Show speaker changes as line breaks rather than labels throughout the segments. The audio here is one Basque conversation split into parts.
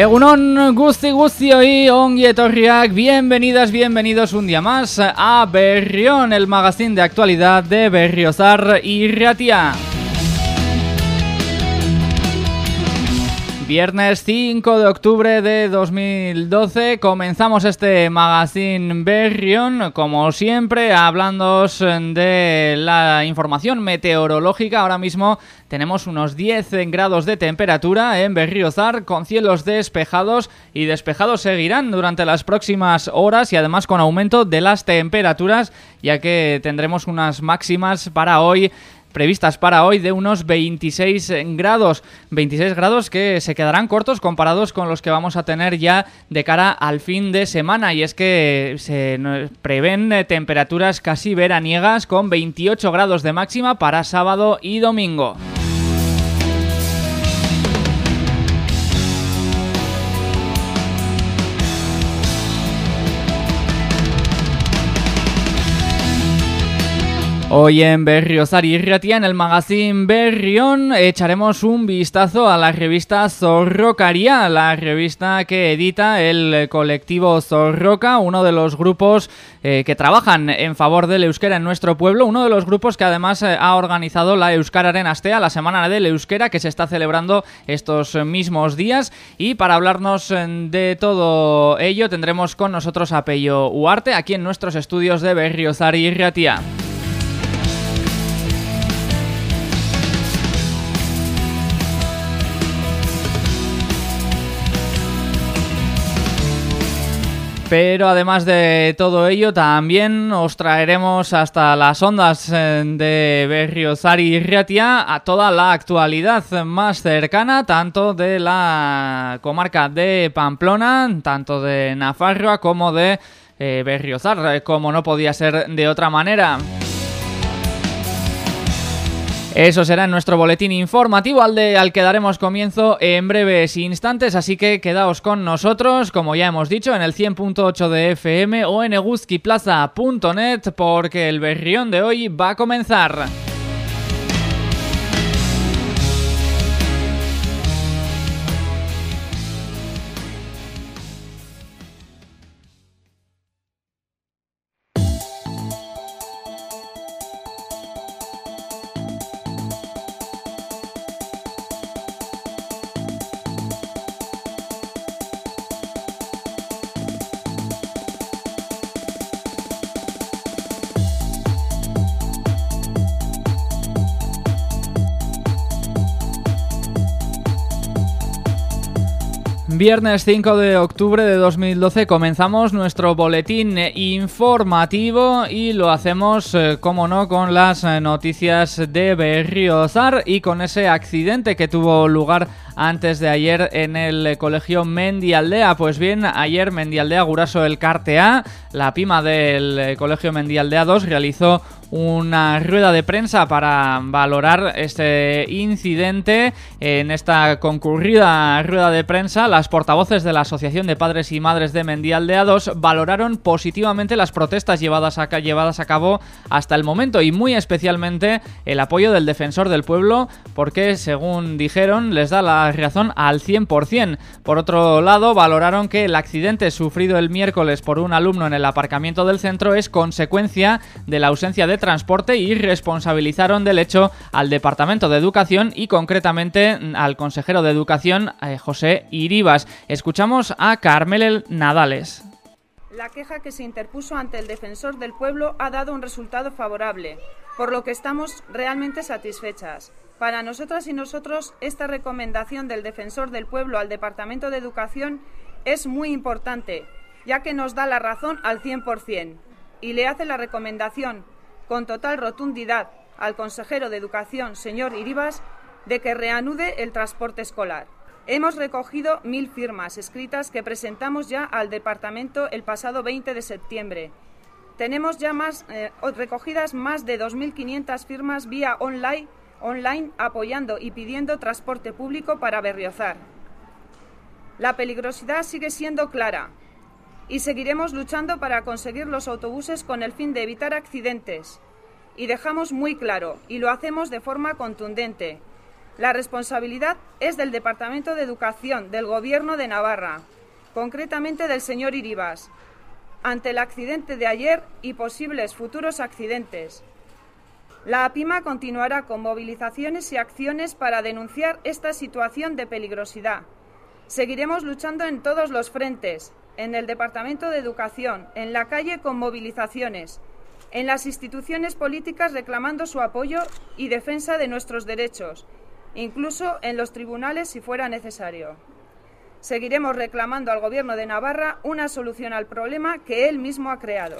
Egunon Gusti Gusti hoy ongi etorriak, bienvenidas, bienvenidos un día más a Berrión, el magazine de actualidad de Berriozar y Ratia. Viernes 5 de octubre de 2012 comenzamos este magazine Berrión, como siempre, hablando de la información meteorológica. Ahora mismo tenemos unos 10 grados de temperatura en Berriozar con cielos despejados y despejados seguirán durante las próximas horas y además con aumento de las temperaturas ya que tendremos unas máximas para hoy previstas para hoy de unos 26 grados. 26 grados que se quedarán cortos comparados con los que vamos a tener ya de cara al fin de semana. Y es que se prevén temperaturas casi veraniegas con 28 grados de máxima para sábado y domingo. Hoy en Berriozar y Irratia, en el magazine Berrión, echaremos un vistazo a la revista Zorrocaria, la revista que edita el colectivo Zorroca, uno de los grupos eh, que trabajan en favor del euskera en nuestro pueblo, uno de los grupos que además eh, ha organizado la Euskara Arenastea, la Semana del Euskera, que se está celebrando estos mismos días. Y para hablarnos eh, de todo ello tendremos con nosotros a Pello Uarte, aquí en nuestros estudios de Berriozar y Irratia. Pero además de todo ello, también os traeremos hasta las ondas eh, de Berriozar y Riatia a toda la actualidad más cercana, tanto de la comarca de Pamplona, tanto de Nafarroa como de eh, Berriozar, eh, como no podía ser de otra manera. Eso será en nuestro boletín informativo al, de, al que daremos comienzo en breves instantes, así que quedaos con nosotros, como ya hemos dicho, en el 100.8 de FM o en eguzquiplaza.net porque el berrión de hoy va a comenzar. Viernes 5 de octubre de 2012 comenzamos nuestro boletín informativo y lo hacemos, eh, como no, con las eh, noticias de Berriozar y con ese accidente que tuvo lugar antes de ayer en el colegio Mendialdea. Pues bien, ayer Mendialdea Guraso el Cartea, la pima del eh, colegio Mendialdea 2, realizó una rueda de prensa para valorar este incidente. En esta concurrida rueda de prensa, las portavoces de la Asociación de Padres y Madres de Mendialdeados valoraron positivamente las protestas llevadas a cabo hasta el momento y muy especialmente el apoyo del defensor del pueblo porque, según dijeron, les da la razón al 100%. Por otro lado, valoraron que el accidente sufrido el miércoles por un alumno en el aparcamiento del centro es consecuencia de la ausencia de transporte y responsabilizaron del hecho al Departamento de Educación y concretamente al consejero de Educación eh, José Iribas. Escuchamos a Carmel Nadales.
La queja que se interpuso ante el defensor del pueblo ha dado un resultado favorable, por lo que estamos realmente satisfechas. Para nosotras y nosotros, esta recomendación del defensor del pueblo al Departamento de Educación es muy importante, ya que nos da la razón al 100% y le hace la recomendación con total rotundidad al consejero de Educación, señor Iribas, de que reanude el transporte escolar. Hemos recogido mil firmas escritas que presentamos ya al departamento el pasado 20 de septiembre. Tenemos ya más, eh, recogidas más de 2.500 firmas vía online, online apoyando y pidiendo transporte público para Berriozar. La peligrosidad sigue siendo clara y seguiremos luchando para conseguir los autobuses con el fin de evitar accidentes. Y dejamos muy claro, y lo hacemos de forma contundente, La responsabilidad es del Departamento de Educación del Gobierno de Navarra, concretamente del señor Iribas, ante el accidente de ayer y posibles futuros accidentes. La APIMA continuará con movilizaciones y acciones para denunciar esta situación de peligrosidad. Seguiremos luchando en todos los frentes, en el Departamento de Educación, en la calle con movilizaciones, en las instituciones políticas reclamando su apoyo y defensa de nuestros derechos incluso en los tribunales si fuera necesario. Seguiremos reclamando al Gobierno de Navarra una solución al problema que él mismo ha creado.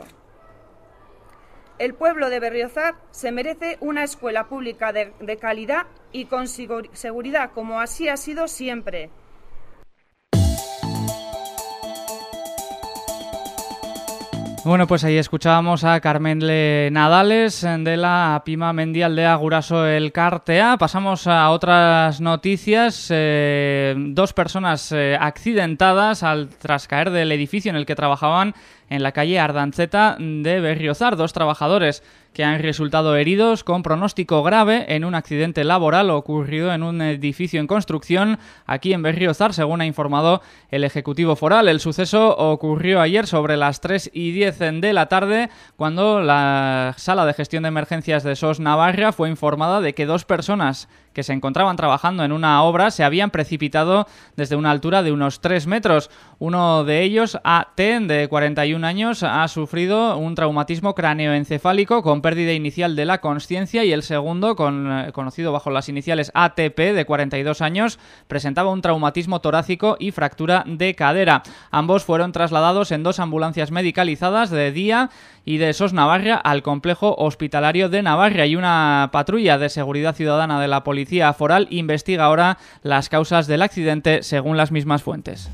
El pueblo de Berriozar se merece una escuela pública de, calidad y con seguridad, como así ha sido siempre,
Bueno, pues ahí escuchábamos a Carmen Nadales de la Pima Mendial de Aguraso El Cartea. Pasamos a otras noticias. Eh, dos personas eh, accidentadas al tras caer del edificio en el que trabajaban en la calle Ardanzeta de Berriozar. Dos trabajadores que han resultado heridos con pronóstico grave en un accidente laboral ocurrido en un edificio en construcción aquí en Berriozar, según ha informado el Ejecutivo Foral. El suceso ocurrió ayer sobre las 3 y 10 de la tarde cuando la Sala de Gestión de Emergencias de SOS Navarra fue informada de que dos personas que se encontraban trabajando en una obra se habían precipitado desde una altura de unos 3 metros. Uno de ellos, AT, de 41 años, ha sufrido un traumatismo cráneoencefálico con pérdida inicial de la conciencia y el segundo, con, eh, conocido bajo las iniciales ATP, de 42 años, presentaba un traumatismo torácico y fractura de cadera. Ambos fueron trasladados en dos ambulancias medicalizadas de día y de SOS Navarra al complejo hospitalario de Navarra y una patrulla de seguridad ciudadana de la Policía Foral investiga ahora las causas del accidente según las mismas fuentes.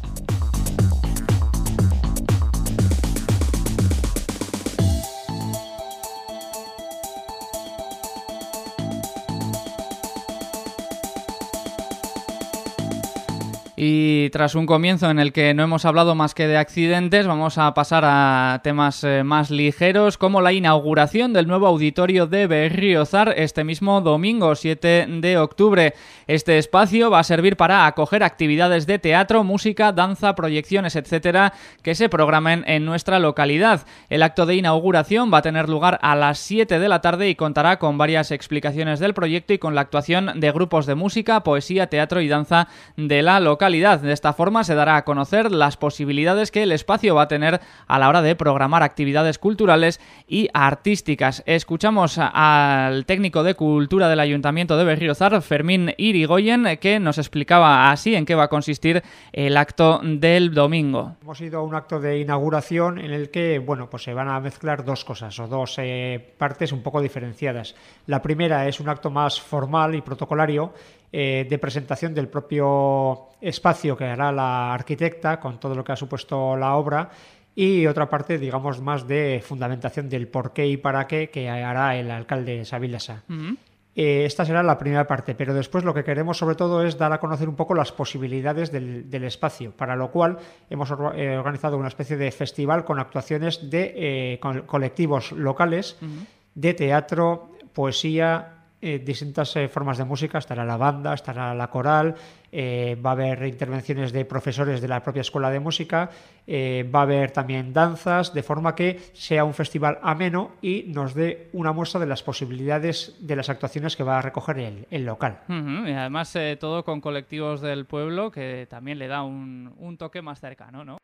Y tras un comienzo en el que no hemos hablado más que de accidentes, vamos a pasar a temas eh, más ligeros, como la inauguración del nuevo auditorio de Berriozar este mismo domingo 7 de octubre. Este espacio va a servir para acoger actividades de teatro, música, danza, proyecciones, etcétera, que se programen en nuestra localidad. El acto de inauguración va a tener lugar a las 7 de la tarde y contará con varias explicaciones del proyecto y con la actuación de grupos de música, poesía, teatro y danza de la localidad de esta forma se dará a conocer las posibilidades que el espacio va a tener a la hora de programar actividades culturales y artísticas. Escuchamos al técnico de cultura del Ayuntamiento de Berriozar, Fermín Irigoyen, que nos explicaba así en qué va a consistir el acto del domingo.
Hemos ido a un acto de inauguración en el que, bueno, pues se van a mezclar dos cosas o dos eh, partes un poco diferenciadas. La primera es un acto más formal y protocolario eh, de presentación del propio espacio que hará la arquitecta con todo lo que ha supuesto la obra y otra parte, digamos, más de fundamentación del por qué y para qué que hará el alcalde Sabilasa. Eh, esta será la primera parte, pero después lo que queremos sobre todo es dar a conocer un poco las posibilidades del, espacio, para lo cual hemos eh, organizado una especie de festival con actuaciones de colectivos locales de teatro, poesía, eh, distintas eh, formas de música, estará la banda, estará la coral, eh, va a haber intervenciones de profesores de la propia escuela de música, va a haber también danzas, de forma que sea un festival ameno y nos dé una muestra de las posibilidades de las actuaciones que va a recoger el, local.
Y además todo con colectivos del pueblo que también le da un, un toque más cercano, ¿no?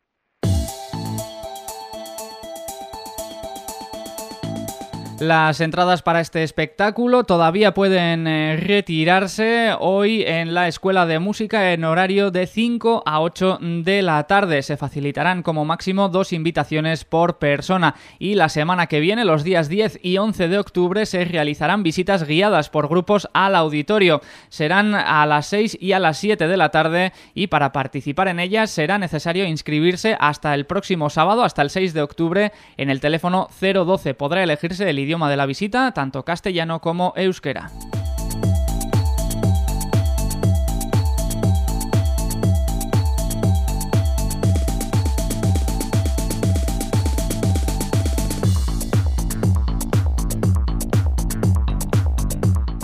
Las entradas para este espectáculo todavía pueden eh, retirarse hoy en la Escuela de Música en horario de 5 a 8 de la tarde. Se facilitarán como máximo dos invitaciones por persona y la semana que viene, los días 10 y 11 de octubre, se realizarán visitas guiadas por grupos al auditorio. Serán a las 6 y a las 7 de la tarde y para participar en ellas será necesario inscribirse hasta el próximo sábado, hasta el 6 de octubre, en el teléfono 012. Podrá elegirse el idioma de la visita, tanto castellano como euskera.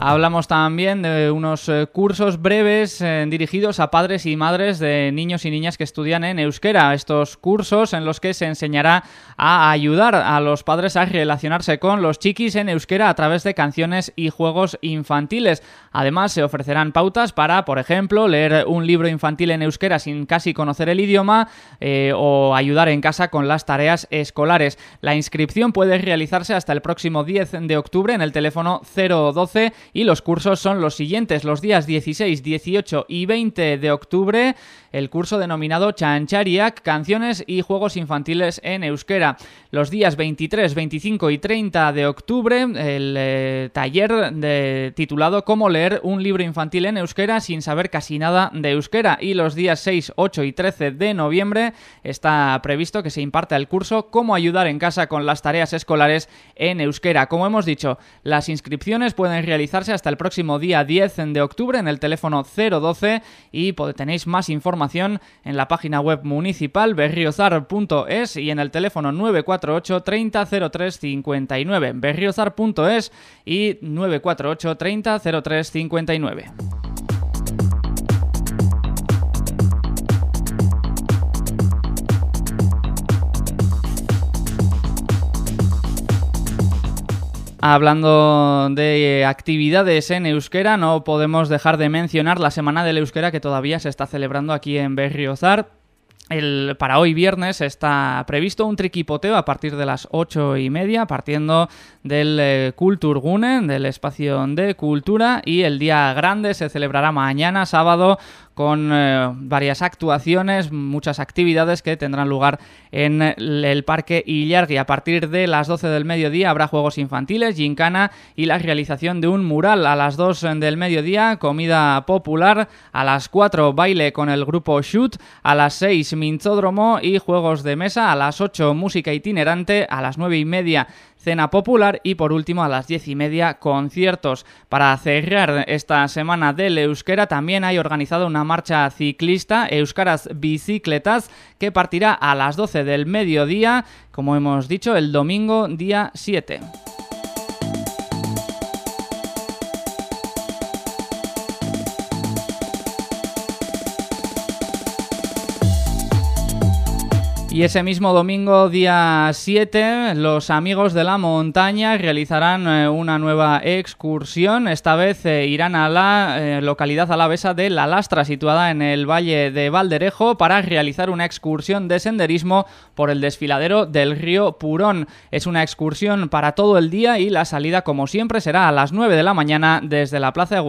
Hablamos también de unos eh, cursos breves eh, dirigidos a padres y madres de niños y niñas que estudian en euskera. Estos cursos en los que se enseñará a ayudar a los padres a relacionarse con los chiquis en euskera a través de canciones y juegos infantiles. Además, se ofrecerán pautas para, por ejemplo, leer un libro infantil en euskera sin casi conocer el idioma eh, o ayudar en casa con las tareas escolares. La inscripción puede realizarse hasta el próximo 10 de octubre en el teléfono 012 y los cursos son los siguientes. Los días 16, 18 y 20 de octubre el curso denominado Chanchariak, canciones y juegos infantiles en euskera. Los días 23, 25 y 30 de octubre el eh, taller de, titulado Cómo leer un libro infantil en euskera sin saber casi nada de euskera y los días 6, 8 y 13 de noviembre está previsto que se imparta el curso Cómo ayudar en casa con las tareas escolares en euskera. Como hemos dicho, las inscripciones pueden hasta el próximo día 10 de octubre en el teléfono 012 y tenéis más información en la página web municipal berriozar.es y en el teléfono 948 30 03 59 berriozar.es y 948 30 03 59. Hablando de actividades en euskera, no podemos dejar de mencionar la Semana del Euskera que todavía se está celebrando aquí en Berriozar. El, para hoy viernes está previsto un triquipoteo a partir de las ocho y media, partiendo del eh, Kulturgune, del espacio de cultura, y el día grande se celebrará mañana, sábado, con eh, varias actuaciones, muchas actividades que tendrán lugar en el Parque Illargui. A partir de las 12 del mediodía habrá juegos infantiles, gincana y la realización de un mural. A las 2 del mediodía, comida popular. A las 4, baile con el grupo Shoot. A las 6, minzódromo y juegos de mesa. A las 8, música itinerante. A las 9 y media, cena popular y por último a las diez y media conciertos. Para cerrar esta semana del Euskera también hay organizado una marcha ciclista Euskaras Bicicletas que partirá a las 12 del mediodía, como hemos dicho, el domingo día 7. Y ese mismo domingo, día 7, los amigos de la montaña realizarán eh, una nueva excursión. Esta vez eh, irán a la eh, localidad alavesa de La Lastra, situada en el valle de Valderejo, para realizar una excursión de senderismo por el desfiladero del río Purón. Es una excursión para todo el día y la salida, como siempre, será a las 9 de la mañana desde la Plaza de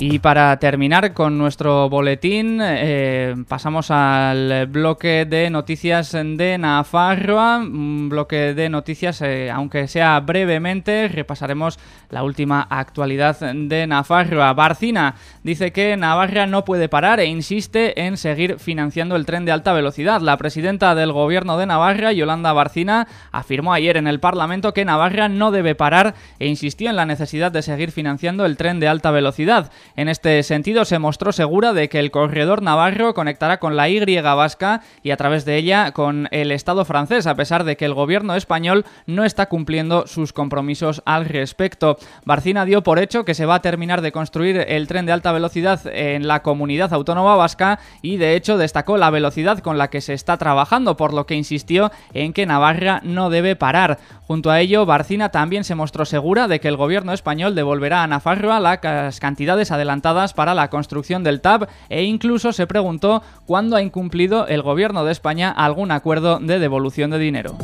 Y para terminar con nuestro boletín, eh, pasamos al bloque de noticias de Nafarroa, un bloque de noticias, eh, aunque sea brevemente, repasaremos la última actualidad de Nafarroa. Barcina dice que Navarra no puede parar e insiste en seguir financiando el tren de alta velocidad. La presidenta del gobierno de Navarra, Yolanda Barcina, afirmó ayer en el Parlamento que Navarra no debe parar e insistió en la necesidad de seguir financiando el tren de alta velocidad. En este sentido, se mostró segura de que el corredor navarro conectará con la Y vasca y a través de ella con el Estado francés, a pesar de que el gobierno español no está cumpliendo sus compromisos al respecto. Barcina dio por hecho que se va a terminar de construir el tren de alta velocidad en la comunidad autónoma vasca y de hecho destacó la velocidad con la que se está trabajando, por lo que insistió en que Navarra no debe parar. Junto a ello, Barcina también se mostró segura de que el gobierno español devolverá a Navarra las cantidades adelantadas para la construcción del TAB e incluso se preguntó cuándo ha incumplido el gobierno de España algún acuerdo de devolución de dinero.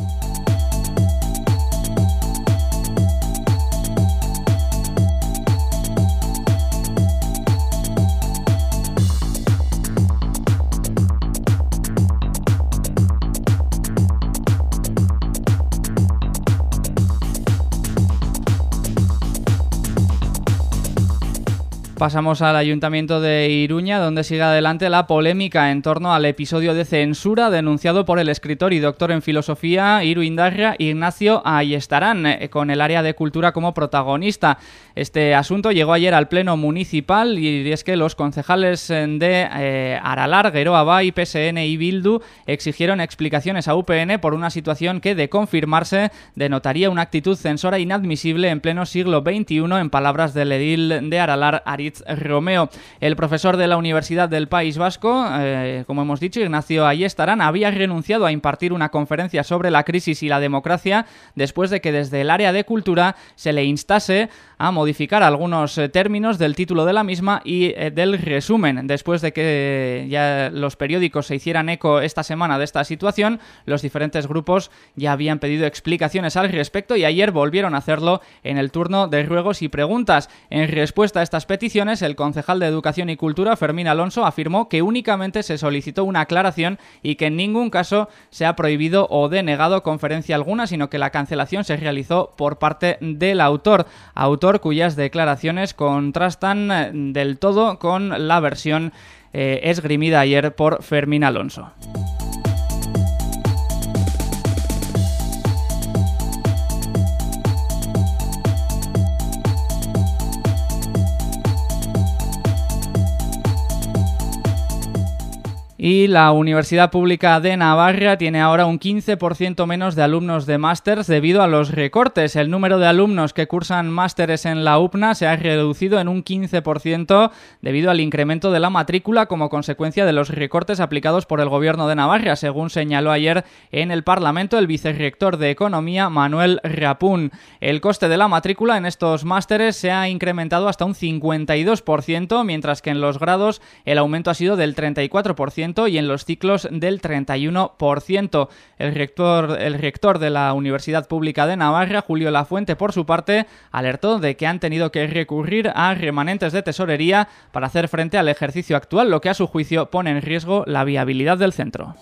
Pasamos al Ayuntamiento de Iruña, donde sigue adelante la polémica en torno al episodio de censura denunciado por el escritor y doctor en filosofía Iru Indarria Ignacio Ayestarán, eh, con el área de cultura como protagonista. Este asunto llegó ayer al Pleno Municipal y es que los concejales eh, de eh, Aralar, Geroa y PSN y Bildu exigieron explicaciones a UPN por una situación que, de confirmarse, denotaría una actitud censora inadmisible en pleno siglo XXI, en palabras del edil de Aralar, Romeo. El profesor de la Universidad del País Vasco, eh, como hemos dicho, Ignacio Ayestarán, había renunciado a impartir una conferencia sobre la crisis y la democracia después de que desde el área de cultura se le instase a modificar algunos eh, términos del título de la misma y eh, del resumen. Después de que ya los periódicos se hicieran eco esta semana de esta situación, los diferentes grupos ya habían pedido explicaciones al respecto y ayer volvieron a hacerlo en el turno de ruegos y preguntas. En respuesta a estas peticiones, el concejal de Educación y Cultura, Fermín Alonso, afirmó que únicamente se solicitó una aclaración y que en ningún caso se ha prohibido o denegado conferencia alguna, sino que la cancelación se realizó por parte del autor, autor cuyas declaraciones contrastan eh, del todo con la versión eh, esgrimida ayer por Fermín Alonso. Y la Universidad Pública de Navarra tiene ahora un 15% menos de alumnos de másters debido a los recortes. El número de alumnos que cursan másteres en la UPNA se ha reducido en un 15% debido al incremento de la matrícula como consecuencia de los recortes aplicados por el Gobierno de Navarra, según señaló ayer en el Parlamento el vicerrector de Economía, Manuel Rapún. El coste de la matrícula en estos másteres se ha incrementado hasta un 52%, mientras que en los grados el aumento ha sido del 34% y en los ciclos del 31%. El rector, el rector de la Universidad Pública de Navarra, Julio Lafuente, por su parte, alertó de que han tenido que recurrir a remanentes de tesorería para hacer frente al ejercicio actual, lo que a su juicio pone en riesgo la viabilidad del centro.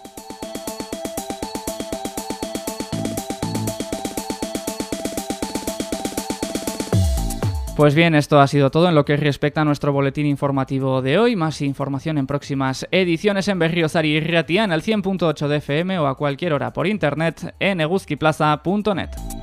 Pues bien, esto ha sido todo en lo que respecta a nuestro boletín informativo de hoy. Más información en próximas ediciones en Berriozar y Riatia en el 100.8 de FM o a cualquier hora por internet en eguzquiplaza.net.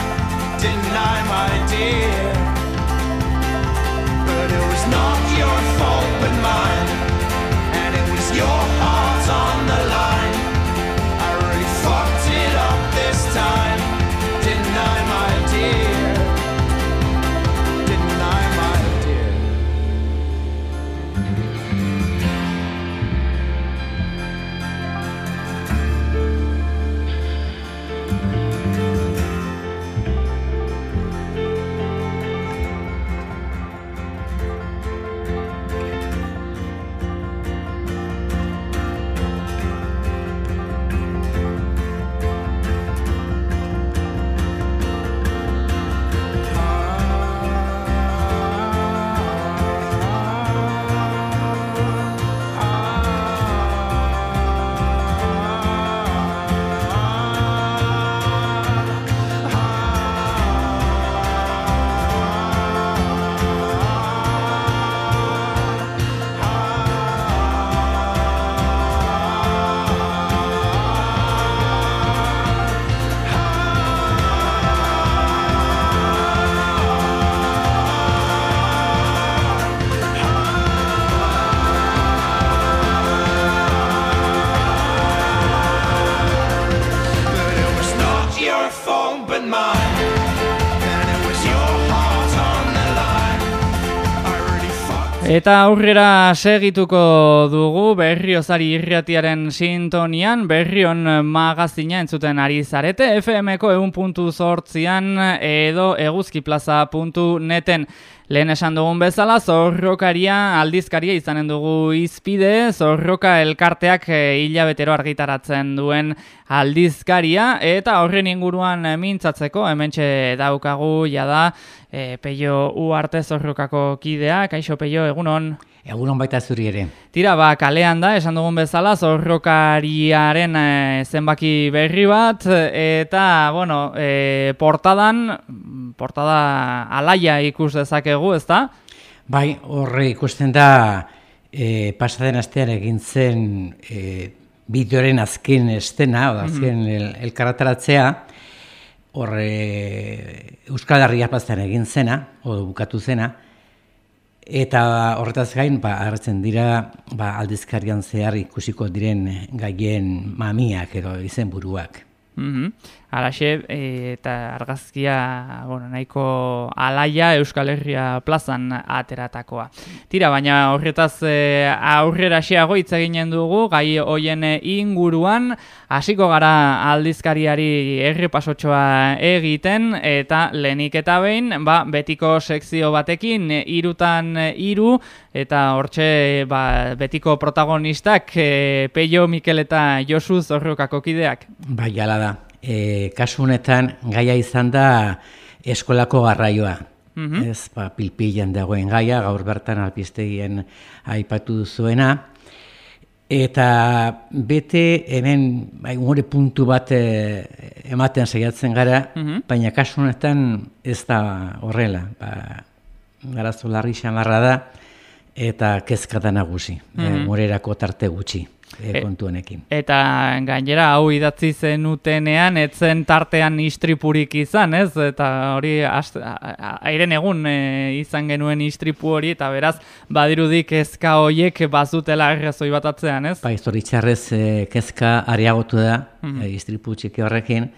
didn't my dear? But it was not your fault but mine, and it was your
Eta aurrera segituko dugu berriozari irratiaren sintonian, berrion magazina entzuten ari zarete, FM-ko egun puntu zortzian edo eguzkiplaza.neten. Lehen esan dugun bezala, zorrokaria aldizkaria izanen dugu izpide, zorroka elkarteak eh, hilabetero argitaratzen duen aldizkaria, eta horren inguruan eh, mintzatzeko, hementxe daukagu jada, e, Peio Uarte zorrokako kidea, kaixo Peio, egunon.
Egunon baita zuri ere.
Tira, ba, kalean da, esan dugun bezala, zorrokariaren e, zenbaki berri bat, eta, bueno, e, portadan, portada alaia ikus dezakegu, ezta?
Bai, horre ikusten da e, pasaden astean egin zen e, bideoren azken estena, o da, azken el, elkarretaratzea, horre Euskal Herria plazan egin zena, o bukatu zena, eta horretaz gain, ba, agertzen dira ba, aldizkarian zehar ikusiko diren gaien mamiak edo izenburuak.
Mhm. Alaxe, e, eta argazkia bueno, nahiko alaia Euskal Herria plazan ateratakoa. Tira, baina horretaz e, aurrera xeago hitz eginen dugu, gai hoien inguruan, hasiko gara aldizkariari errepasotxoa egiten, eta lehenik eta behin, ba, betiko sekzio batekin, irutan iru, eta hortxe ba, betiko protagonistak, e, Peio, Mikel eta Josu Zorrokako kideak.
Bai, ala da. E, kasu honetan gaia izan da eskolako garraioa. Ez, ba, pilpilan dagoen gaia, gaur bertan alpistegien aipatu duzuena. Eta bete hemen bai, gure puntu bat e, ematen saiatzen gara, baina kasu honetan ez da horrela. Ba, garazo larri xamarra da eta kezka da nagusi, e, gurerako tarte gutxi e, kontu honekin.
Eta gainera hau idatzi zenutenean etzen tartean istripurik izan, ez? Eta hori airen egun e, izan genuen istripu hori eta beraz badirudi kezka hoiek bazutela errezoi bat atzean, ez?
Bai, zoritxarrez e, kezka ariagotu da, e, istripu txiki horrekin,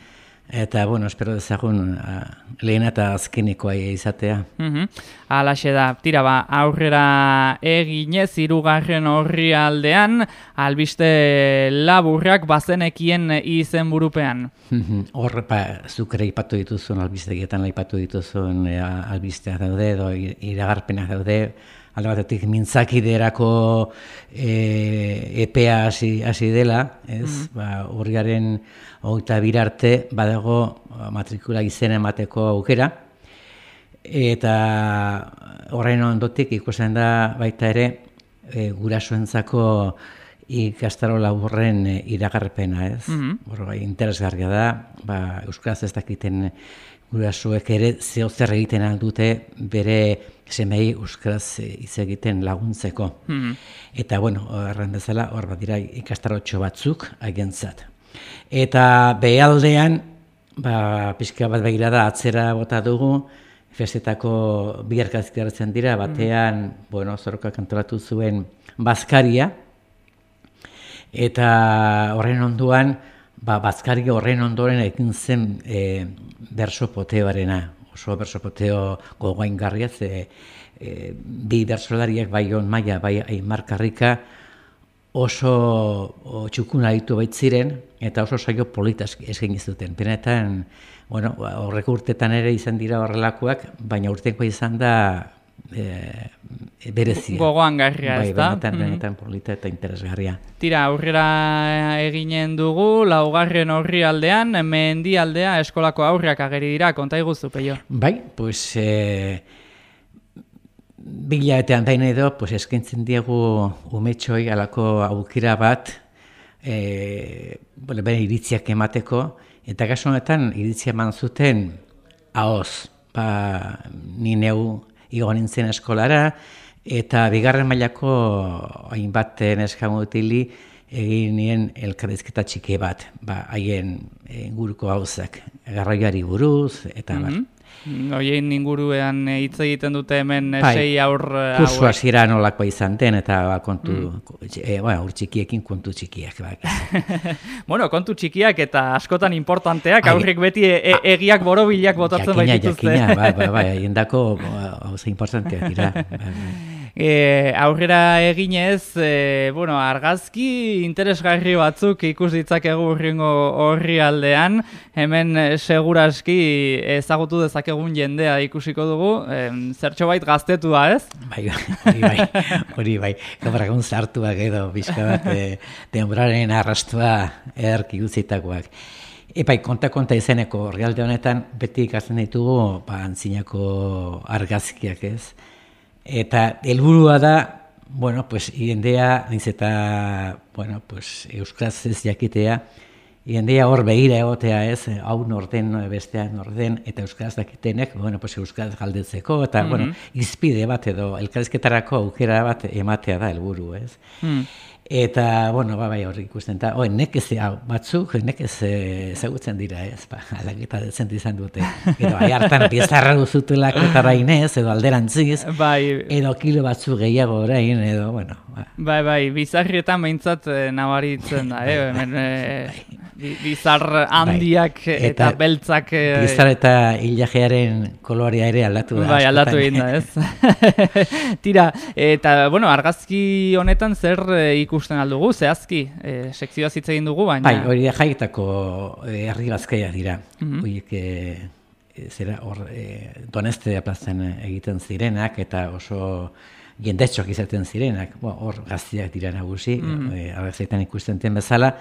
eta, bueno, espero dezagun a, lehen eta azkenikoa izatea.
Mhm. Halaxe da, tira ba, aurrera eginez hirugarren horri aldean, albiste laburrak bazenekien izen burupean.
Mhm. Hor, ba, zuk ere ipatu dituzun albistegietan aipatu dituzun e, albisteak daude, edo i- iragarpenak daude, alde batetik mintzakiderako e, EPA hasi, hasi dela, ez? Mm -hmm. ba, urriaren hogeita birarte badago matrikula izen emateko aukera, eta horrein ondotik ikusten da baita ere e, gurasoentzako ikastaro laburren e, iragarpena, ez? Mm -hmm. interesgarria da, ba, Euskaraz ez dakiten gurasoek ere zeo zer egiten aldute bere semei Euskaraz hitz egiten laguntzeko. Mm Eta, bueno, erran bezala, hor bat dira ikastarotxo batzuk agentzat. Eta behaldean, ba, pixka bat begira da, atzera bota dugu, festetako bi hartzen dira, batean, mm. bueno, zorroka kantolatu zuen Bazkaria, eta horren onduan, ba, Bazkaria horren ondoren ekin zen e, berso poteoarena, oso berso poteo gogoain garria, ze e, bi bersolariak bai on maia, bai aimar karrika, oso o, txukuna ditu baitziren, eta oso saio politas eskin izuten. Benetan, bueno, horrek urtetan ere izan dira horrelakoak, baina urteko izan da e, berezia.
Gogoan garria,
bai,
ez da?
Benetan, mm. benetan polita eta interesgarria.
Tira, aurrera eginen dugu, laugarren horri aldean, mendi aldea eskolako aurriak ageri dira, konta iguzu, peio?
Bai, pues... E, Bila eta edo, pues eskentzen diegu umetxoi alako aukira bat, e, bueno, bere iritziak emateko, eta gaso honetan iritzia eman zuten ahoz, ba, ni neu igo nintzen eskolara, eta bigarren mailako hainbat eskamutili egin nien elkarrizketa txiki bat, ba, haien inguruko hauzak, garraiari buruz, eta mm -hmm.
Oien inguruean eh, hitz egiten dute hemen eh, bai, sei aur
eh, kursu hasiera nolakoa izan den eta ba, kontu mm. e, bueno, txikiekin kontu txikiak ba.
bueno, kontu txikiak eta askotan importanteak aurrek beti e, e, egiak borobilak botatzen baitituzte.
Jakina, bai, bai, bai, aiendako hau importanteak dira. Bai, bai
e, aurrera eginez, e, bueno, argazki interesgarri batzuk ikus ditzakegu urringo horri aldean, hemen e, seguraski ezagutu dezakegun jendea ikusiko dugu, e, zertxo bait gaztetu da, ez?
Bai, hori bai, hori bai, gabragun zartuak edo, bizka bat, e, denboraren arrastua erki guzitakoak. Epai, konta-konta izeneko realde honetan, beti ikasten ditugu, ba, antzinako argazkiak ez. Eta helburua da, bueno, pues jendea, niz eta, bueno, pues euskaz ez jakitea, jendea hor begira egotea ez, hau norden, bestean norden, eta euskaz dakitenek, bueno, pues euskaz galdetzeko, eta, mm -hmm. bueno, izpide bat edo, elkarizketarako aukera bat ematea da helburu ez. Mm. Eta, bueno, ba, bai, horri ikusten, eta, oi, nekez, hau, batzuk, nekez ezagutzen dira, ez, ba, alaketa detzen izan dute. Edo, bai, hartan, piezarra duzutelako eta rainez, edo alderantziz, bai. edo kilo batzuk gehiago orain, edo, bueno. Ba.
Bai, bai, bizarrietan behintzat eh, nabaritzen da, eh, hemen, eh, bizar handiak bai. eta, eta beltzak.
Eh, bizar eta hilajearen kolorea ere aldatu da.
Bai, aldatu egin da, ez. Tira, eta, bueno, argazki honetan zer eh, ikusten aldugu, zehazki, e, sekzioa hitz egin dugu, baina...
Bai, hori da jaietako e, herri bazkaia dira. Mm -hmm. zera, hor, e, doneste egiten zirenak, eta oso jendetxok izaten zirenak, hor gaztiak dira nagusi, mm -hmm. ikusten den bezala,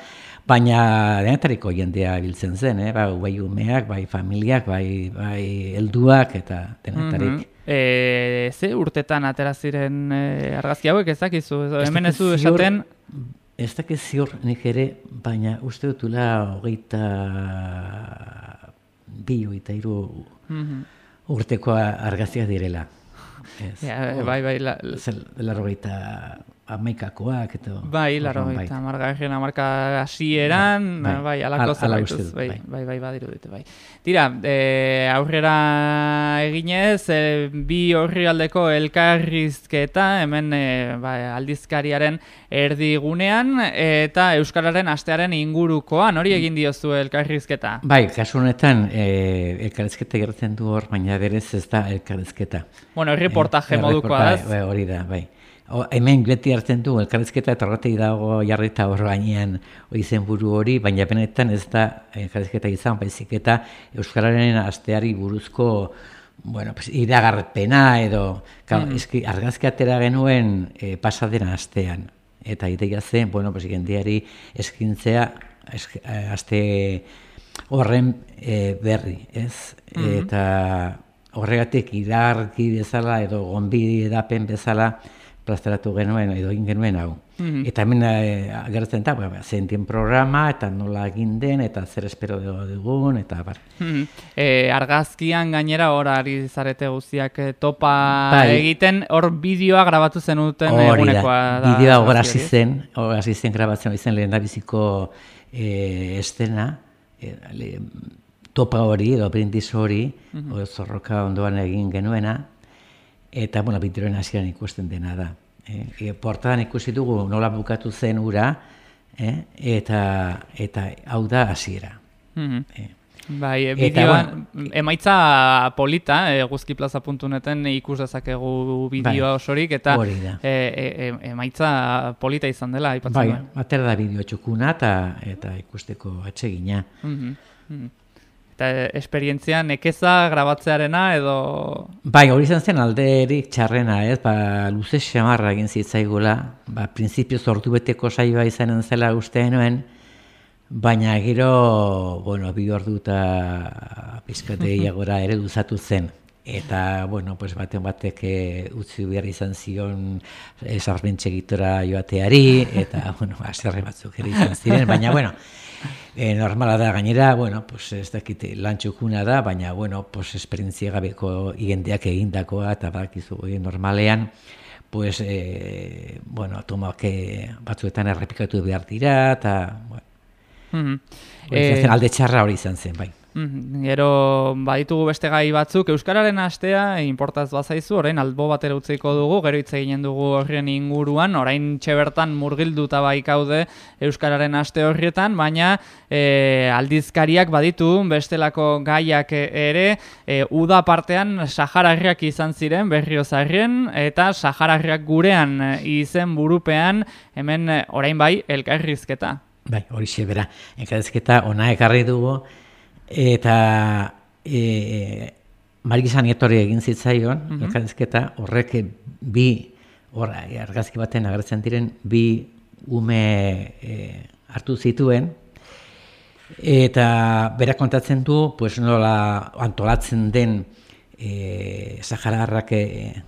baina denetariko jendea biltzen zen, eh? ba, bai umeak, bai familiak, bai, bai elduak, eta denetarik. Mm
E, ze urtetan atera ziren e, argazki hauek ez dakizu? Hemen ez du esaten...
Ez dakiz ziur nik ere, baina uste dutula hogeita bi, hogeita iru mm urteko argazkiak direla.
Ez. Ja, bai, bai, la...
Zer, hogeita amaikakoak eta...
Bai, laro gaita, margarren amarka hasieran, bai, bai, alako zer baituz, bai, bai, bai, bai, badiru dute, bai. Tira, e, aurrera eginez, e, bi horri aldeko elkarrizketa, hemen e, bai, aldizkariaren erdigunean, eta Euskararen astearen ingurukoan, hori egin diozu elkarrizketa?
Bai, kasu honetan, e, elkarrizketa gertzen du hor, baina berez ez da elkarrizketa.
Bueno, reportaje e, modukoa,
bai, bai, hori da, bai. O, hemen beti hartzen du, elkarrizketa eta horretik dago jarrita hor gainean izen buru hori, baina benetan ez da elkarrizketa izan, baizik eta Euskararen asteari buruzko bueno, pues, iragarpena edo, mm. eski, argazki atera genuen e, pasadena astean. Eta ideia zen, bueno, pues, gendiari eskintzea, esk, aste horren e, berri, ez? Mm Eta horregatik iragarki bezala edo gonbidi edapen bezala plazaratu genuen edo egin genuen hau. -hmm. Eta hemen e, agertzen da, ba, zentien programa, eta nola egin den, eta zer espero dugun, eta bar.
Mm argazkian gainera hor ari zarete guztiak eh, topa bai. egiten, hor bideoa grabatu zen uten egunekoa
da. Bideoa hor hasi zen, hor hasi zen grabatzen izen lehen da biziko e, estena, topa hori, edo brindiz hori, mm -hmm. zorroka ondoan egin genuena, eta, bueno, bideoen hasian ikusten dena da. Eh, e, portadan ikusi dugu nola bukatu zen ura, eh, eta, eta hau da hasiera.
Mm Bai, e, bideoan, emaitza polita, e, guzkiplaza.neten ikus dezakegu bideoa bai, osorik, eta e, e, emaitza polita izan dela,
ipatzen Bai, bater da bideo txukuna eta, eta ikusteko atsegina.
Mm -hmm eta esperientzia nekeza grabatzearena edo...
Bai, hori izan zen alderik txarrena, ez, ba, luze xamarra egin zitzaigula, ba, prinsipio sortu beteko saioa izanen zela uste nuen, baina gero, bueno, bi ordu eta pizkate ere duzatu zen. Eta, bueno, pues baten batek e, utzi behar izan zion esarbentxe joateari, eta, bueno, aserre batzuk ere izan ziren, baina, bueno, e, normala da gainera, bueno, pues ez dakite lantxukuna da, baina, bueno, pues esperientzia gabeko igendeak egindakoa, eta bakizu normalean, pues, e, bueno, tomak batzuetan errepikatu behar dira, eta, bueno, mm -hmm. e, alde txarra hori izan zen, bai.
Mm, gero baditugu beste gai batzuk Euskararen astea inportaz bazaizu orain albo batera utziko dugu gero hitz eginen dugu horren inguruan orain txebertan murgilduta baikaude Euskararen aste horrietan baina e, aldizkariak baditu bestelako gaiak ere e, uda partean sahararriak izan ziren berriozarrien eta sahararriak gurean izen burupean hemen orain bai elkarrizketa.
Bai, hori xebera, elkarrizketa ona ekarri dugu, eta e, margizan etorri egin zitzaion, mm -hmm. horrek bi, horra, argazki baten agertzen diren, bi ume e, hartu zituen, eta berak kontatzen du, pues nola antolatzen den e, Sahararrak e,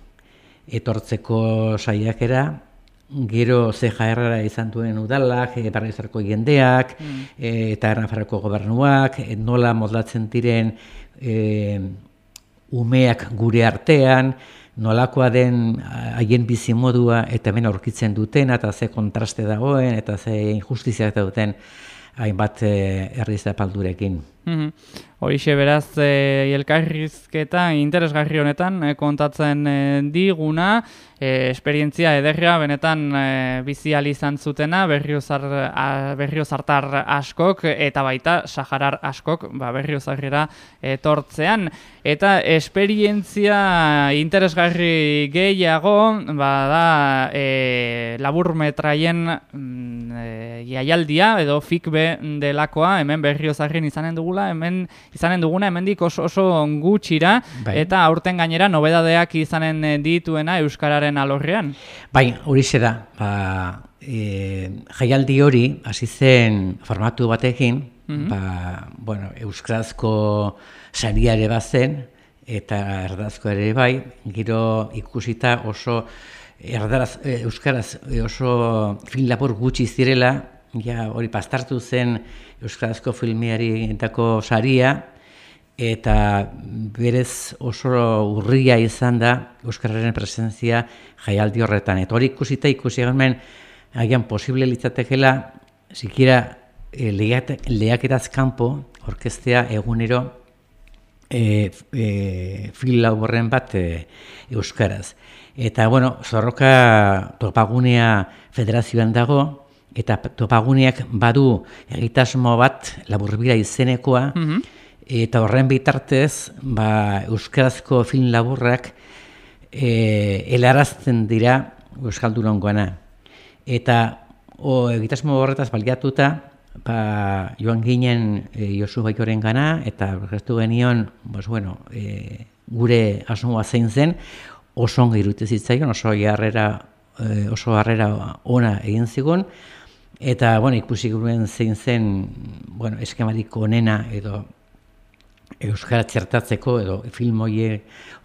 etortzeko saiakera, gero ze jaerrara izan duen udalak, e, barrizarko jendeak, mm. e, eta ernafarrako gobernuak, e, nola modlatzen diren e, umeak gure artean, nolakoa den haien bizimodua eta hemen aurkitzen duten, eta ze kontraste dagoen, eta ze injustiziak duten hainbat e, herri zapaldurekin.
Mm Horixe beraz, e, elkarrizketa interesgarri honetan e, kontatzen e, diguna, e, esperientzia ederra benetan e, bizial izan zutena, berriozar, berriozartar askok eta baita saharar askok ba, berriozarrera etortzean. Eta esperientzia interesgarri gehiago, ba, da e, labur metraien mm, jaialdia edo fikbe delakoa, hemen berriozarrien izanen dugula, hemen izanen duguna hemendik oso, oso gutxira bai. eta aurten gainera nobedadeak izanen eh, dituena euskararen alorrean.
Bai, hori da. Ba, e, jaialdi hori hasi zen formatu batekin, mm ba, bueno, euskarazko sariare bazen eta erdazko ere bai, giro ikusita oso erdaraz, e, euskaraz oso fin labor gutxi zirela, ja hori pastartu zen euskarazko filmiari entako saria, eta berez oso urria izan da Euskararen presentzia jaialdi horretan. Eta hori ikusita ikusi hemen agian posible litzatekela sikiera e, eh, lehakeraz kanpo orkestea egunero e, e, fil laburren bat e, Euskaraz. Eta, bueno, zorroka topagunea federazioan dago, eta topaguneak badu egitasmo bat laburbira izenekoa, mm Eta horren bitartez, ba, euskarazko film laburrak e, helarazten dira euskaldurongoana. Eta o, egitasmo horretaz baliatuta, ba, joan ginen e, Josu Baikoren gana, eta berrestu genion, bos, bueno, e, gure asmoa zein zen, oso ongi irute zitzaion, oso jarrera, eh, oso harrera ona egin zigun, eta, bueno, ikusi guen zein zen, bueno, eskemarik onena edo Euskara txertatzeko edo film hoie,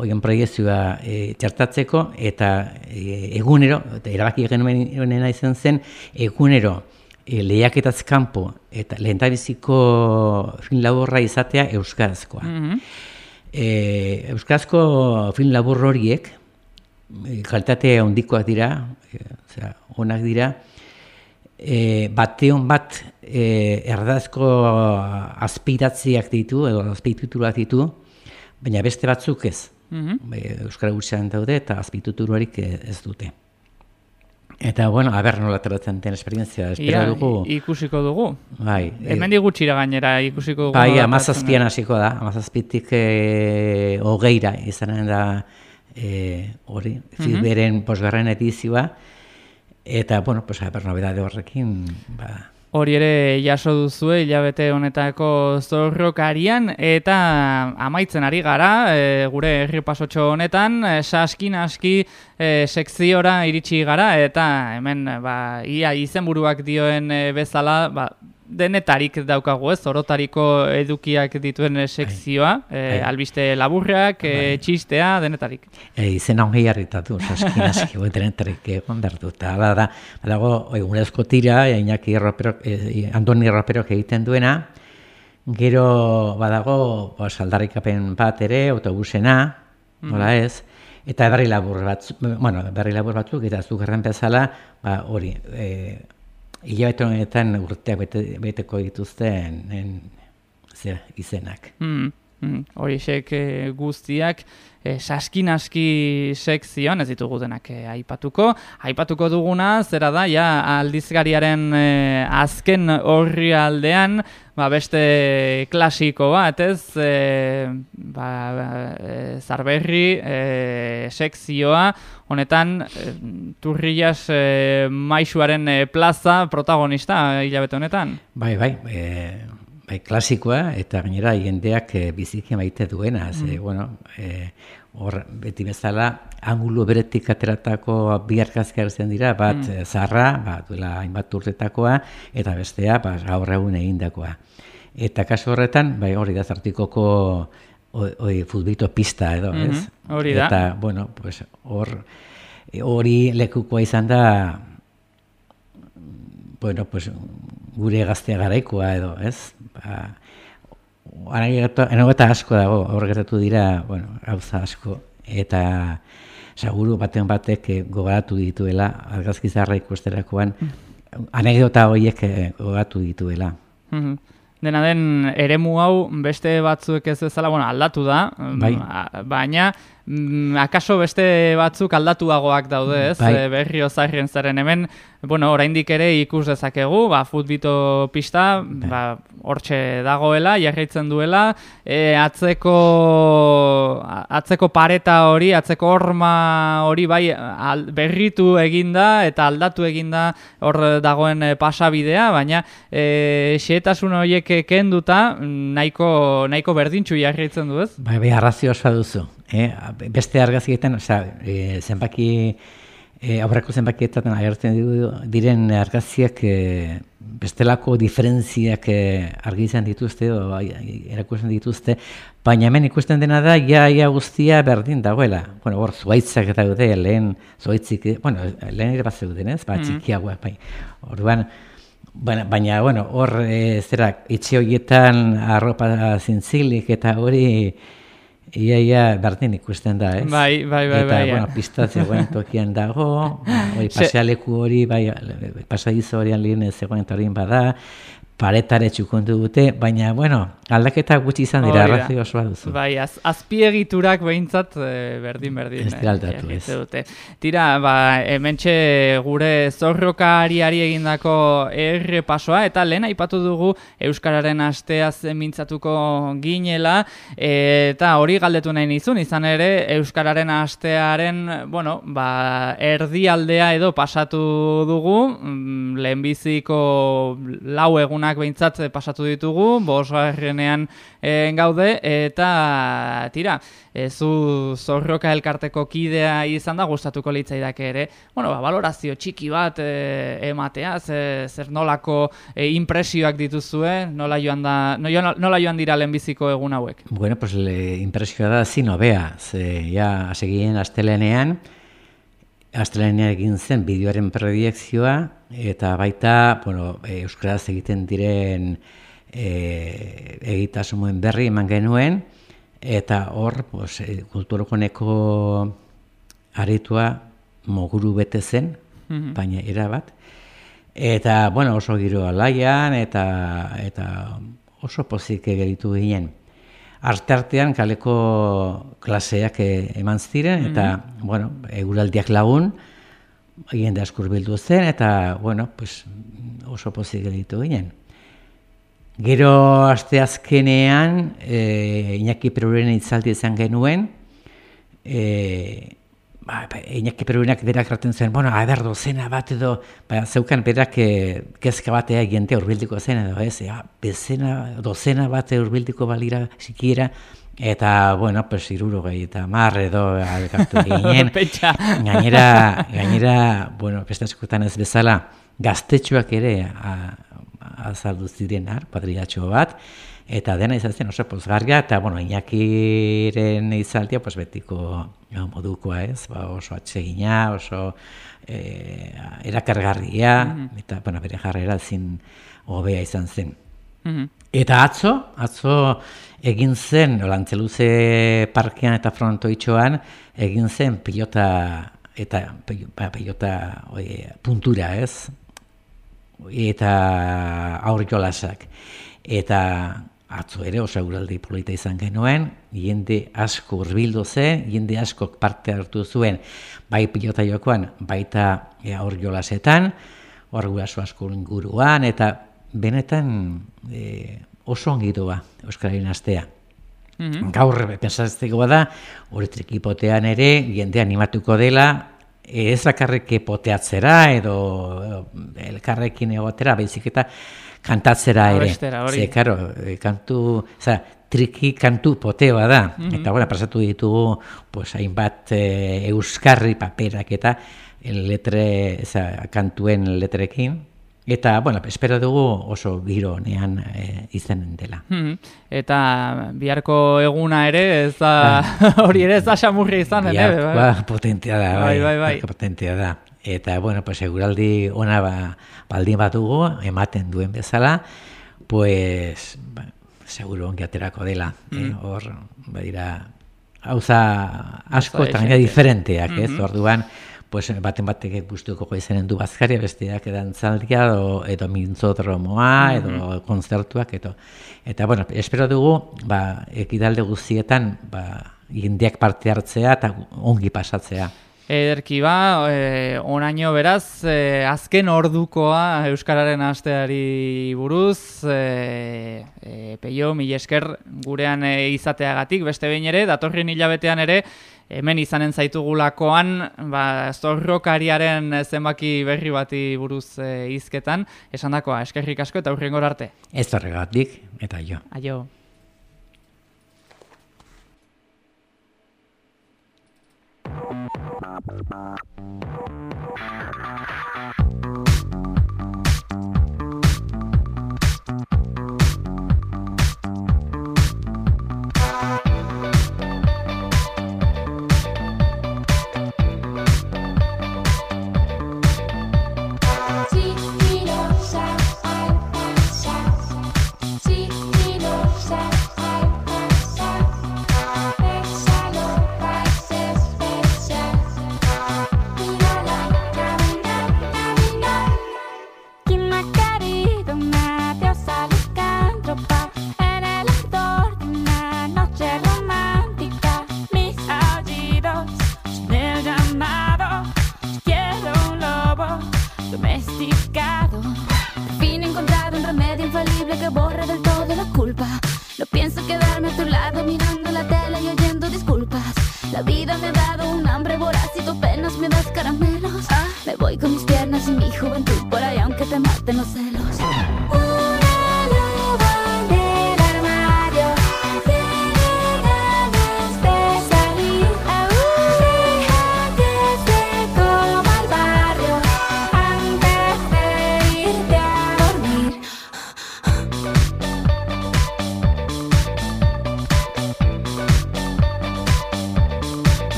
hoien proiezioa e, txertatzeko eta e, egunero, eta erabaki genuen izan zen, egunero e, lehiaketaz kanpo eta lehentabiziko film laburra izatea Euskarazkoa. Mm Euskarazko film labur horiek, e, kaltate ondikoak dira, e, onak dira, e, bateon bat e, erdazko azpiratziak ditu, edo azpituturak ditu, baina beste batzuk ez. Mm -hmm. Euskara gutxean daude eta azpituturuarik ez dute. Eta, bueno, haber nola terratzen den esperientzia, espero dugu.
Ikusiko dugu.
Bai.
Hemen digutxira gainera ikusiko dugu.
Bai, amazazpian hasiko da, amazazpitik e, hogeira izanen da e, hori, mm -hmm. fiberen posgarren edizioa, Eta, bueno, pues, haber nobedade horrekin, ba...
Hori ere jaso duzue hilabete honetako zorrokarian eta amaitzen ari gara e, gure herri pasotxo honetan e, saskin aski e, sekziora iritsi gara eta hemen ba, ia izenburuak dioen bezala ba, denetarik daukagu ez, orotariko edukiak dituen eh, sekzioa, e, albiste laburrak, e, txistea, denetarik.
E, izen hon gehiarritatu, saskin aski, denetarik egon berdu, eta ala da, dago, egunezko tira, inaki erropero, e, andoni erroperok egiten duena, gero badago, pues, aldarrikapen bat ere, autobusena, mm. nola ez, eta berri labur batzuk, bueno, berri labur batzuk, eta zukerren bezala, ba, hori, e, hilabete honetan urteak bete, beteko dituzten en, zer, izenak.
Mm, mm, hori eh, guztiak, e, saskin-aski sekzioan, ez ditugu denak e, aipatuko. Aipatuko duguna, zera da, ja, aldizgariaren e, azken horri aldean, ba, beste klasiko bat, ez, e, ba, e, zarberri e, sekzioa, honetan, e, turrias e, maixuaren plaza protagonista hilabete honetan.
Bai, bai, e, bai, klasikoa, eta gainera jendeak e, biziki maite duena, ze, mm. bueno, e, hor, beti bezala, angulo beretik ateratako bi arkazkar zen dira, bat mm. zarra, bat duela hainbat urtetakoa, eta bestea, ba, gaur egun egindakoa. Eta kasu horretan, bai hori da zartikoko oi, futbito pista edo, mm ez?
Hori da.
Eta, bueno, pues, hor, hori lekukoa izan da, bueno, pues, gure gaztea garaikoa edo, ez? Ba, eta asko dago, hor gertatu dira, bueno, gauza asko, eta seguru baten batek eh, gogatu dituela, argazkizarra ikusterakoan, anekdota horiek eh, gogatu dituela.
Mm Dena den, eremu hau beste batzuek ez ezala, bueno, aldatu da,
bai.
baina Mm, akaso beste batzuk aldatuagoak daude, ez? Bai. E, berri ozarrien zaren hemen, bueno, oraindik ere ikus dezakegu, ba, futbito pista, bai. ba, hortxe dagoela, jarraitzen duela, e, atzeko, atzeko pareta hori, atzeko horma hori bai al, berritu eginda eta aldatu eginda hor dagoen pasabidea, baina e, xeetasun horiek kenduta nahiko, nahiko berdintxu jarraitzen du, ez?
Bai, bai, arrazio osa duzu eh, beste argazkietan, osea, e, zenbaki e, aurreko zenbakietan agertzen diren argazkiak e, bestelako diferentziak e, argi izan dituzte o erakusten dituzte, baina hemen ikusten dena da ja ja guztia berdin dagoela. Bueno, hor zuaitzak eta daude lehen zuaitzik, bueno, lehen ere bat zeuden, ez? Ba, mm. txikiagoa, bai. Orduan, Baina, baina, bueno, hor, e, zera, itxe horietan arropa zintzilik eta hori, Ia, ia, berdin ikusten da, ez?
Bai, bai, bai.
Eta, bai, bueno, piztatze guen tokian dago, hori, pasealeku hori, bai, pasadizo hori alien ez zegoen bada, paretare txukundu dute, baina, bueno, aldaketa gutxi izan dira, arrazi osoa duzu.
Bai, az, azpiegiturak behintzat eh, berdin, berdin.
Ez dira aldatu, ez.
Dute. Tira, ba, hementxe gure zorroka ari egindako erre pasoa, eta lehen aipatu dugu Euskararen asteaz mintzatuko ginela, eta hori galdetu nahi nizun, izan ere, Euskararen astearen, bueno, ba, erdi aldea edo pasatu dugu, mm, lehenbiziko lau eguna onak behintzat pasatu ditugu, bosgarrenean e, gaude, eta tira, e, zu zorroka elkarteko kidea izan da, gustatuko litzaidak ere, bueno, ba, valorazio txiki bat e, ematea, ze, zer nolako e, impresioak dituzue, nola joan, da, nola joan dira lehenbiziko egun hauek?
Bueno, pues le impresioa da zino bea, ze ja, asegien astelenean, Astelenean egin zen bideoaren proiektzioa eta baita, bueno, e, euskaraz egiten diren e, egitasmoen berri eman genuen eta hor, pues, e, kulturokoneko aritua moguru bete zen, mm baina era bat. Eta, bueno, oso giro alaian eta, eta oso pozik egeritu ginen arte artean kaleko klaseak eh, eman ziren eta mm bueno, eguraldiak lagun jende askur bildu zen eta bueno, pues, oso pozik ditu ginen. Gero aste azkenean e, Iñaki Peruren itzaldi izan genuen e, ba, ba, Iñaki Perurenak berak raten zen, bueno, aber dozena bat edo, ba, zeukan berak e, kezka batea jente urbildiko zen edo, ez, ja, bezena, dozena bat urbildiko balira sikiera, eta, bueno, pues, iruro gai, eta mar edo alkartu ginen. gainera, gainera, bueno, beste ez bezala, gaztetxoak ere azaldu ziren, ar, padriatxo bat, eta dena izan zen oso pozgarria, eta, bueno, Iñakiren izaldia, pues, betiko modukoa ez, ba, oso atsegina, oso e, erakargarria, mm eta, bueno, bere jarrera zin hobea izan zen. Mhm. Eta atzo, atzo egin zen, lantzeluze parkean eta frontoitxoan, egin zen pilota, eta ba, pilota oie, puntura ez, eta aurriolasak. Eta atzo ere oso eguraldi polita izan genuen, jende asko urbildu ze, jende asko parte hartu zuen, bai pilota jokoan, baita e, aur jolasetan, hor guraso asko inguruan, eta benetan e, oso ongi doa Euskararen astea. Mm -hmm. Gaur, pensazteko da, hori trikipotean ere, jende animatuko dela, ez bakarrik poteatzera, edo elkarrekin egotera, bezik eta kantatzera ere. Ze, karo, eh, kantu, oza, triki kantu poteba da. Mm Eta, bueno, pasatu ditugu, pues, hainbat e, euskarri paperak eta letre, oza, kantuen letrekin. Eta, bueno, espero dugu oso giro nean e, izanen dela.
Mm Eta biharko eguna ere, ez da, hori ere ez da xamurri izan,
bai? Ba, potentia da, bai, bai, bai. Potentia da. Eta, bueno, pues, eguraldi ona ba, baldin bat dugu, ematen duen bezala, pues, ba, seguro ongi aterako dela. Mm eh? Hor, badira, hauza asko eta gaina diferenteak, mm -hmm. orduan, pues, baten batek guztuko goizenen du bazkaria, besteak edan zaldia, edo, edo mintzodromoa, edo mm -hmm. konzertuak, edo. Eta, bueno, espero dugu, ba, ekidalde guztietan, ba, indiak parte hartzea eta ongi pasatzea.
Ederki ba, e, onaino beraz, e, azken ordukoa Euskararen asteari buruz, e, e, peio, mil esker gurean e, izateagatik, beste behin ere, datorren hilabetean ere, hemen izanen zaitugulakoan, ba, zorrokariaren zenbaki berri bati buruz e, izketan, esan dakoa, eskerrik asko eta hurrengor arte.
Ez horregatik, eta jo.
Aio.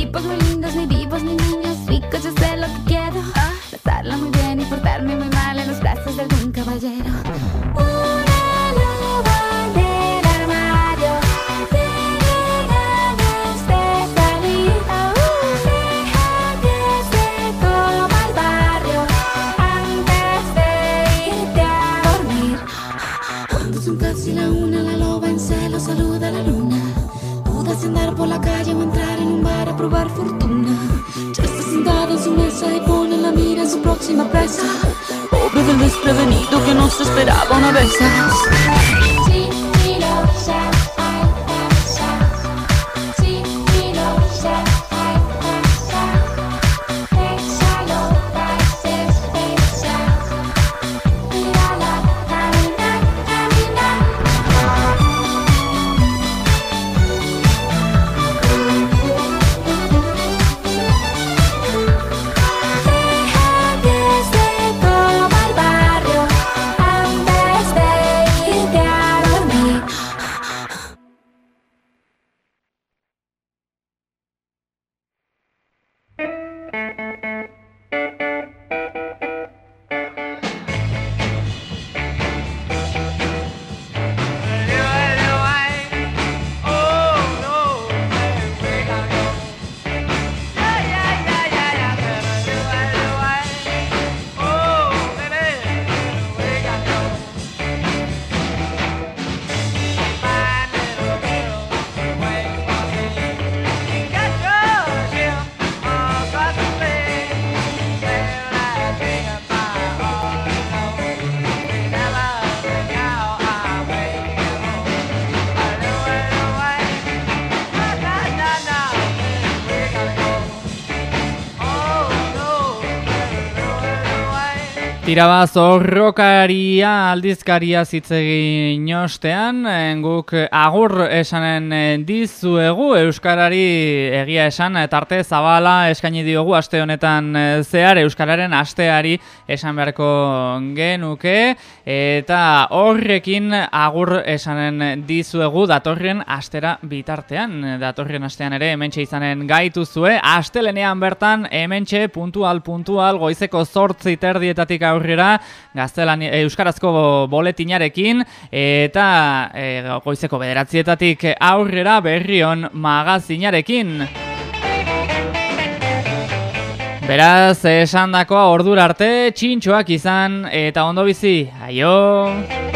tipos muy lindos, ni vivos, ni niños ricos, yo sé lo que quiero. Ah, Pasarla muy bien y portarme muy mal en los brazos de algún caballero. Próxima presa. Pobre del desprevenido que no se esperaba una vez. Sí,
Tiraba zorrokaria aldizkaria zitzegin ostean, eh, guk agur esanen eh, dizuegu Euskarari egia esan eh, tarte zabala eskaini diogu aste honetan eh, zehar Euskararen asteari esan beharko genuke eta horrekin agur esanen dizuegu datorren astera bitartean. Datorren astean ere hementxe izanen gaituzue, astelenean bertan hementxe puntual puntual goizeko zortzi terdietatik aurrera gaztelan euskarazko boletinarekin eta e, goizeko bederatzietatik aurrera berrion magazinarekin. Beraz, esan dakoa ordura arte, txintxoak izan eta ondo bizi. Aio!